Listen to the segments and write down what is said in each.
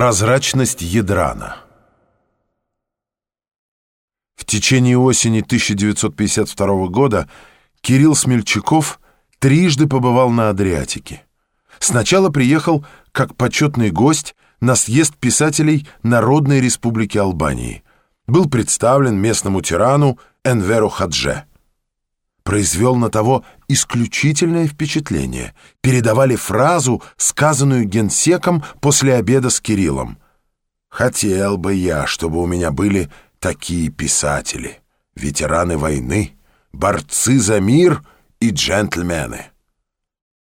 Прозрачность ядрана В течение осени 1952 года Кирилл Смельчаков трижды побывал на Адриатике. Сначала приехал как почетный гость на съезд писателей Народной Республики Албании. Был представлен местному тирану Энверу Хадже произвел на того исключительное впечатление. Передавали фразу, сказанную генсеком после обеда с Кириллом. «Хотел бы я, чтобы у меня были такие писатели, ветераны войны, борцы за мир и джентльмены».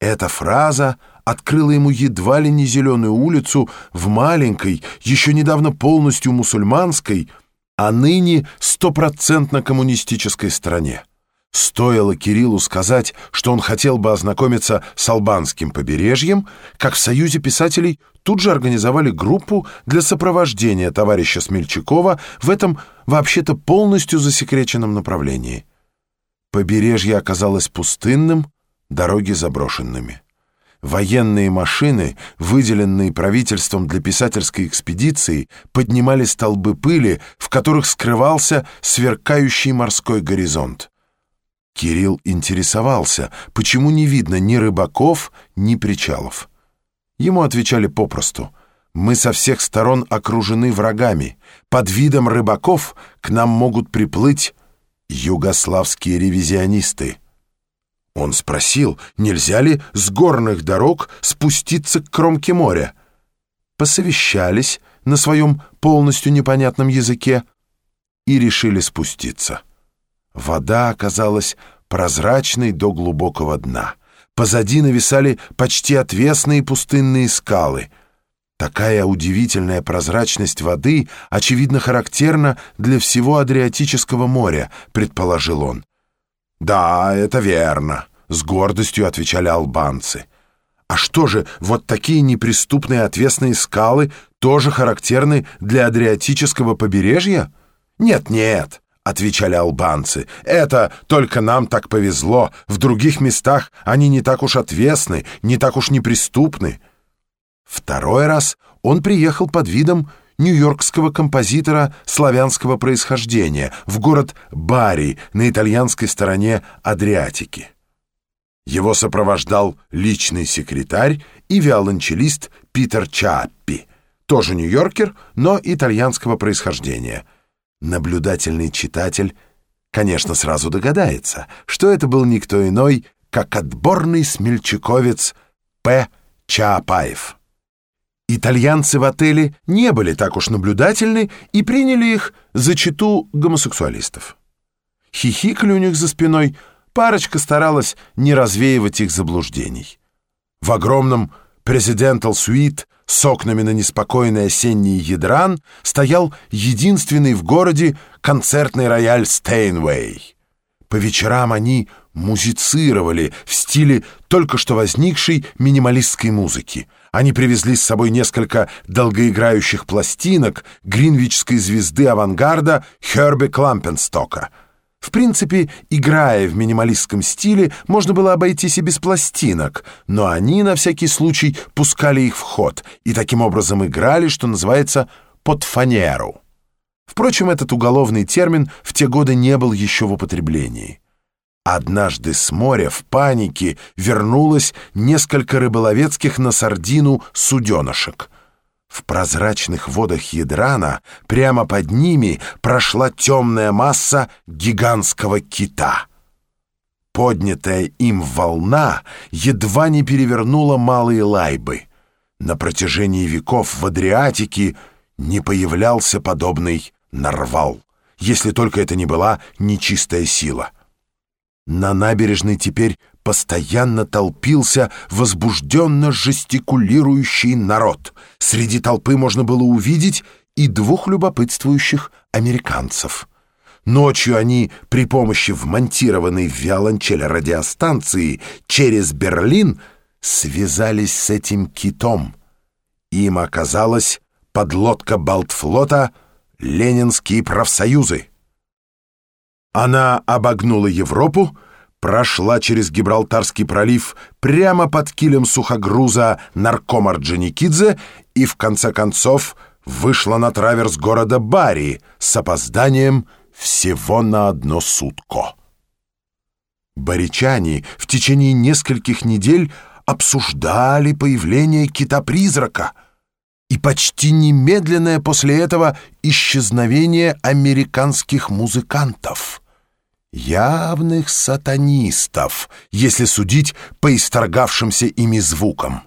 Эта фраза открыла ему едва ли не зеленую улицу в маленькой, еще недавно полностью мусульманской, а ныне стопроцентно коммунистической стране. Стоило Кириллу сказать, что он хотел бы ознакомиться с албанским побережьем, как в Союзе писателей тут же организовали группу для сопровождения товарища Смельчакова в этом вообще-то полностью засекреченном направлении. Побережье оказалось пустынным, дороги заброшенными. Военные машины, выделенные правительством для писательской экспедиции, поднимали столбы пыли, в которых скрывался сверкающий морской горизонт. Кирилл интересовался, почему не видно ни рыбаков, ни причалов. Ему отвечали попросту «Мы со всех сторон окружены врагами. Под видом рыбаков к нам могут приплыть югославские ревизионисты». Он спросил, нельзя ли с горных дорог спуститься к кромке моря. Посовещались на своем полностью непонятном языке и решили спуститься. Вода оказалась прозрачной до глубокого дна. Позади нависали почти отвесные пустынные скалы. Такая удивительная прозрачность воды, очевидно, характерна для всего Адриатического моря, предположил он. «Да, это верно», — с гордостью отвечали албанцы. «А что же, вот такие неприступные отвесные скалы тоже характерны для Адриатического побережья?» «Нет-нет, — отвечали албанцы. «Это только нам так повезло. В других местах они не так уж отвесны, не так уж неприступны». Второй раз он приехал под видом нью-йоркского композитора славянского происхождения в город Бари на итальянской стороне Адриатики. Его сопровождал личный секретарь и виолончелист Питер Чаппи, тоже нью-йоркер, но итальянского происхождения — Наблюдательный читатель, конечно, сразу догадается, что это был никто иной, как отборный смельчаковец П. Чаапаев. Итальянцы в отеле не были так уж наблюдательны и приняли их за читу гомосексуалистов. Хихикали у них за спиной, парочка старалась не развеивать их заблуждений. В огромном президентал суит с окнами на неспокойный осенний ядран стоял единственный в городе концертный рояль Стейнвей. По вечерам они музицировали в стиле только что возникшей минималистской музыки. Они привезли с собой несколько долгоиграющих пластинок гринвичской звезды авангарда Херби Клампенстока — в принципе, играя в минималистском стиле, можно было обойтись и без пластинок, но они на всякий случай пускали их в ход и таким образом играли, что называется, под фанеру. Впрочем, этот уголовный термин в те годы не был еще в употреблении. Однажды с моря в панике вернулось несколько рыболовецких на сардину суденышек — в прозрачных водах ядрана прямо под ними прошла темная масса гигантского кита. Поднятая им волна едва не перевернула малые лайбы. На протяжении веков в Адриатике не появлялся подобный нарвал, если только это не была нечистая сила. На набережной теперь постоянно толпился возбужденно жестикулирующий народ. Среди толпы можно было увидеть и двух любопытствующих американцев. Ночью они при помощи вмонтированной в виолончель радиостанции через Берлин связались с этим китом. Им оказалась подлодка Балтфлота «Ленинские профсоюзы». Она обогнула Европу, прошла через Гибралтарский пролив прямо под килем сухогруза наркома Джаникидзе и в конце концов вышла на траверс города Бари с опозданием всего на одно сутко. Баричане в течение нескольких недель обсуждали появление кита-призрака и почти немедленное после этого исчезновение американских музыкантов. Явных сатанистов, если судить по исторгавшимся ими звукам.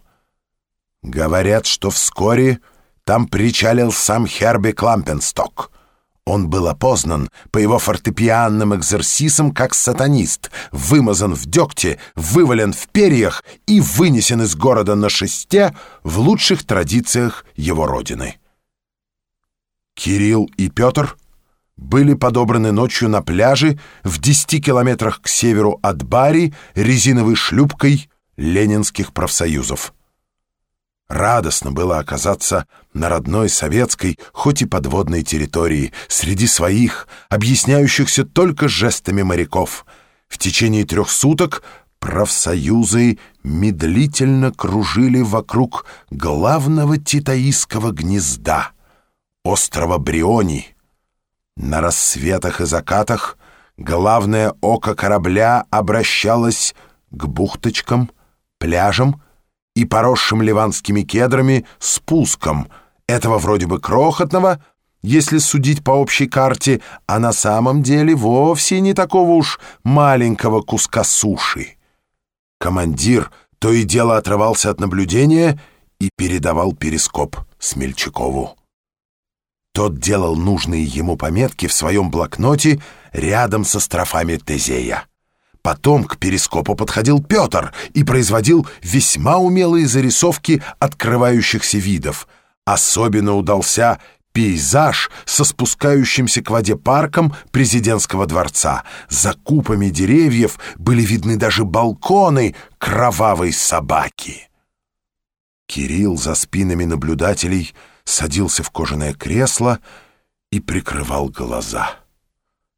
Говорят, что вскоре там причалил сам Херби Клампенсток — он был опознан по его фортепианным экзерсисам как сатанист, вымазан в дегте, вывален в перьях и вынесен из города на шесте в лучших традициях его родины. Кирилл и Петр были подобраны ночью на пляже в 10 километрах к северу от Бари резиновой шлюпкой ленинских профсоюзов. Радостно было оказаться на родной советской, хоть и подводной территории, среди своих, объясняющихся только жестами моряков. В течение трех суток профсоюзы медлительно кружили вокруг главного титаистского гнезда — острова Бриони. На рассветах и закатах главное око корабля обращалось к бухточкам, пляжам и поросшим ливанскими кедрами спуском этого вроде бы крохотного, если судить по общей карте, а на самом деле вовсе не такого уж маленького куска суши. Командир то и дело отрывался от наблюдения и передавал перископ Смельчакову. Тот делал нужные ему пометки в своем блокноте рядом со строфами Тезея. Потом к перископу подходил Петр и производил весьма умелые зарисовки открывающихся видов. Особенно удался пейзаж со спускающимся к воде парком президентского дворца. За купами деревьев были видны даже балконы кровавой собаки. Кирилл за спинами наблюдателей садился в кожаное кресло и прикрывал глаза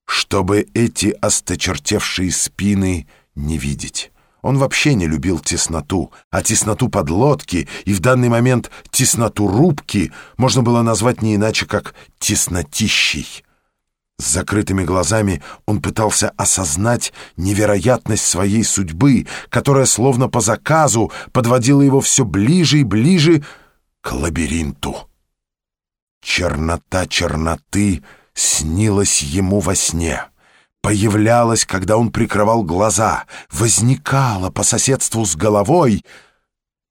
чтобы эти осточертевшие спины не видеть. Он вообще не любил тесноту, а тесноту подлодки и в данный момент тесноту рубки можно было назвать не иначе, как теснотищей. С закрытыми глазами он пытался осознать невероятность своей судьбы, которая словно по заказу подводила его все ближе и ближе к лабиринту. Чернота черноты — снилось ему во сне. Появлялась, когда он прикрывал глаза, возникала по соседству с головой,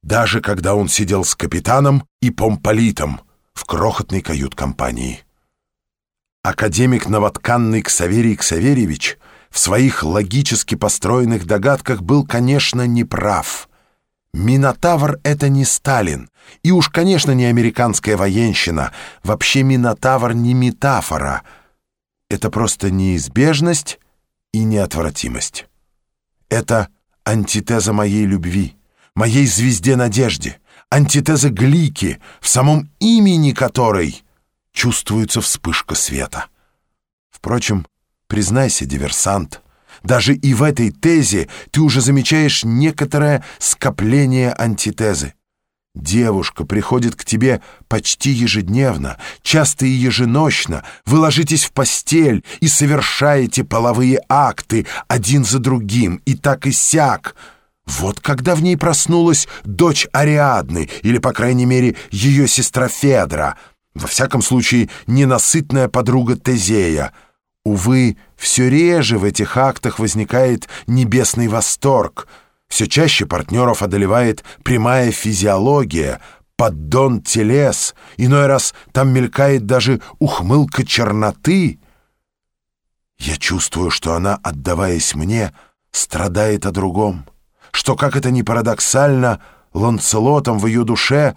даже когда он сидел с капитаном и помполитом в крохотной кают-компании. Академик новотканный Ксаверий Ксаверьевич в своих логически построенных догадках был, конечно, неправ — Минотавр — это не Сталин. И уж, конечно, не американская военщина. Вообще Минотавр не метафора. Это просто неизбежность и неотвратимость. Это антитеза моей любви, моей звезде-надежде, антитеза Глики, в самом имени которой чувствуется вспышка света. Впрочем, признайся, диверсант — даже и в этой тезе ты уже замечаешь некоторое скопление антитезы. Девушка приходит к тебе почти ежедневно, часто и еженочно. Вы ложитесь в постель и совершаете половые акты один за другим, и так и сяк. Вот когда в ней проснулась дочь Ариадны, или, по крайней мере, ее сестра Федра, во всяком случае, ненасытная подруга Тезея — Увы, все реже в этих актах возникает небесный восторг. Все чаще партнеров одолевает прямая физиология, поддон телес. Иной раз там мелькает даже ухмылка черноты. Я чувствую, что она, отдаваясь мне, страдает о другом. Что, как это ни парадоксально, Ланцелотом в ее душе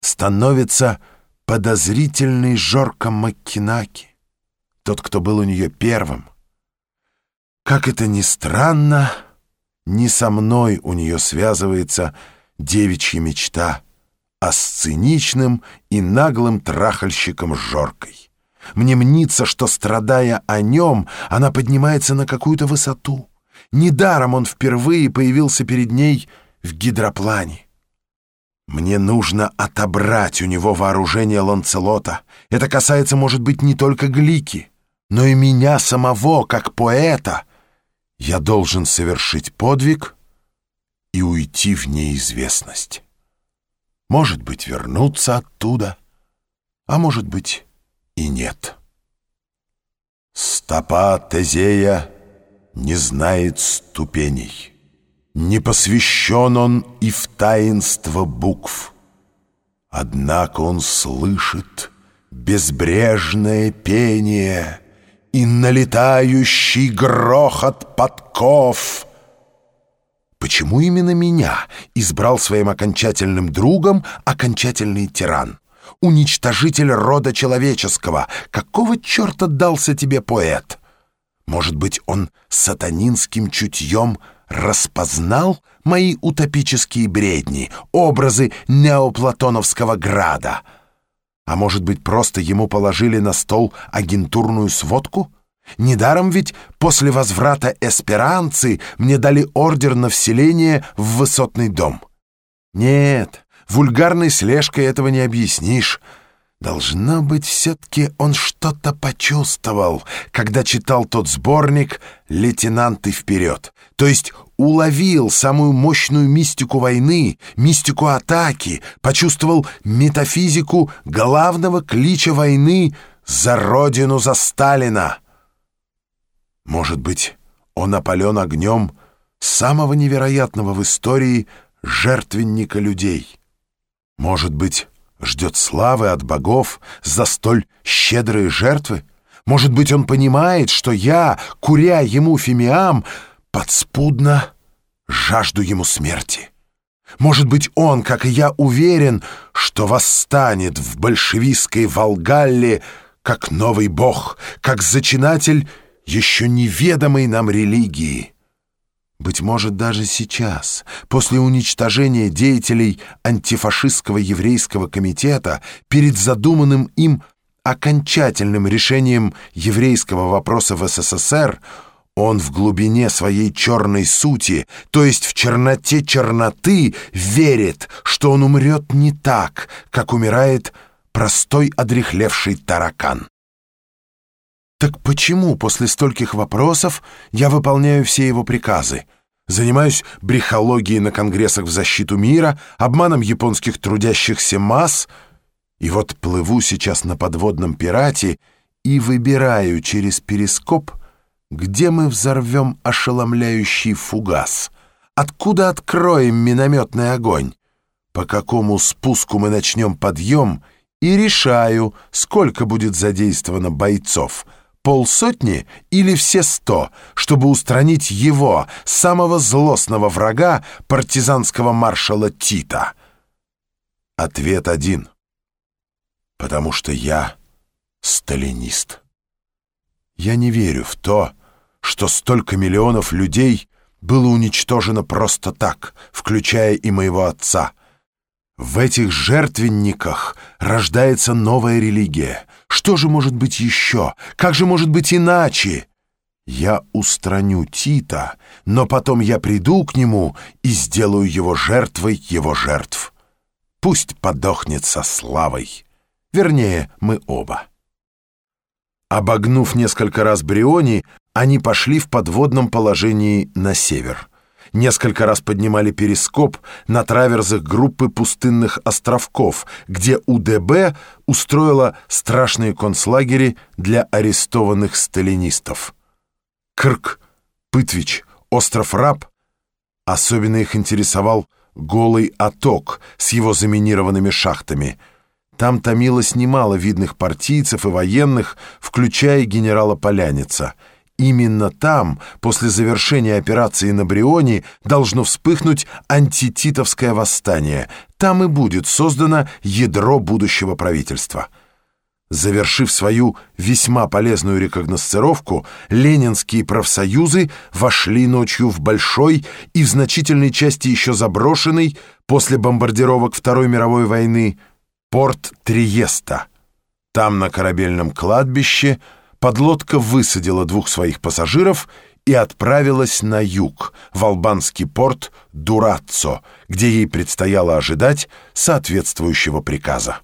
становится подозрительный Жорка Маккинаки тот, кто был у нее первым. Как это ни странно, не со мной у нее связывается девичья мечта, а с циничным и наглым трахальщиком Жоркой. Мне мнится, что, страдая о нем, она поднимается на какую-то высоту. Недаром он впервые появился перед ней в гидроплане. Мне нужно отобрать у него вооружение Ланцелота. Это касается, может быть, не только Глики, но и меня самого, как поэта. Я должен совершить подвиг и уйти в неизвестность. Может быть, вернуться оттуда, а может быть и нет. Стопа Тезея не знает ступеней. Не посвящен он и в таинство букв. Однако он слышит безбрежное пение И налетающий грохот подков. Почему именно меня избрал своим окончательным другом окончательный тиран? Уничтожитель рода человеческого. Какого черта дался тебе поэт? Может быть, он сатанинским чутьем — распознал мои утопические бредни, образы неоплатоновского града? А может быть, просто ему положили на стол агентурную сводку? Недаром ведь после возврата эсперанцы мне дали ордер на вселение в высотный дом. Нет, вульгарной слежкой этого не объяснишь. Должно быть, все-таки он что-то почувствовал, когда читал тот сборник «Лейтенанты вперед». То есть уловил самую мощную мистику войны, мистику атаки, почувствовал метафизику главного клича войны «За Родину, за Сталина». Может быть, он опален огнем самого невероятного в истории жертвенника людей. Может быть, ждет славы от богов за столь щедрые жертвы? Может быть, он понимает, что я, куря ему фимиам, подспудно жажду ему смерти? Может быть, он, как и я, уверен, что восстанет в большевистской Волгалле как новый бог, как зачинатель еще неведомой нам религии? Быть может, даже сейчас, после уничтожения деятелей антифашистского еврейского комитета, перед задуманным им окончательным решением еврейского вопроса в СССР, он в глубине своей черной сути, то есть в черноте черноты, верит, что он умрет не так, как умирает простой одрехлевший таракан. Так почему после стольких вопросов я выполняю все его приказы? Занимаюсь брехологией на конгрессах в защиту мира, обманом японских трудящихся масс, и вот плыву сейчас на подводном пирате и выбираю через перископ, где мы взорвем ошеломляющий фугас, откуда откроем минометный огонь, по какому спуску мы начнем подъем? И решаю, сколько будет задействовано бойцов — полсотни или все сто, чтобы устранить его, самого злостного врага партизанского маршала Тита? Ответ один. Потому что я сталинист. Я не верю в то, что столько миллионов людей было уничтожено просто так, включая и моего отца. В этих жертвенниках рождается новая религия — что же может быть еще? Как же может быть иначе? Я устраню Тита, но потом я приду к нему и сделаю его жертвой его жертв. Пусть подохнет со славой. Вернее, мы оба. Обогнув несколько раз Бриони, они пошли в подводном положении на север — несколько раз поднимали перископ на траверзах группы пустынных островков, где УДБ устроила страшные концлагери для арестованных сталинистов. Крк, Пытвич, остров Раб. Особенно их интересовал голый оток с его заминированными шахтами. Там томилось немало видных партийцев и военных, включая генерала Поляница — Именно там, после завершения операции на Брионе, должно вспыхнуть антититовское восстание. Там и будет создано ядро будущего правительства. Завершив свою весьма полезную рекогносцировку, ленинские профсоюзы вошли ночью в большой и в значительной части еще заброшенный после бомбардировок Второй мировой войны порт Триеста. Там, на корабельном кладбище, подлодка высадила двух своих пассажиров и отправилась на юг, в албанский порт Дураццо, где ей предстояло ожидать соответствующего приказа.